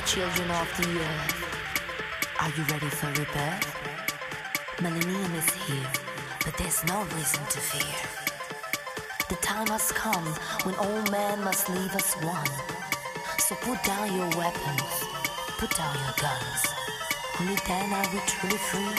the children of the earth. Are you ready for rebirth? Millennium is here, but there's no reason to fear. The time has come when all men must leave us one. So put down your weapons, put down your guns. Only then are we truly free.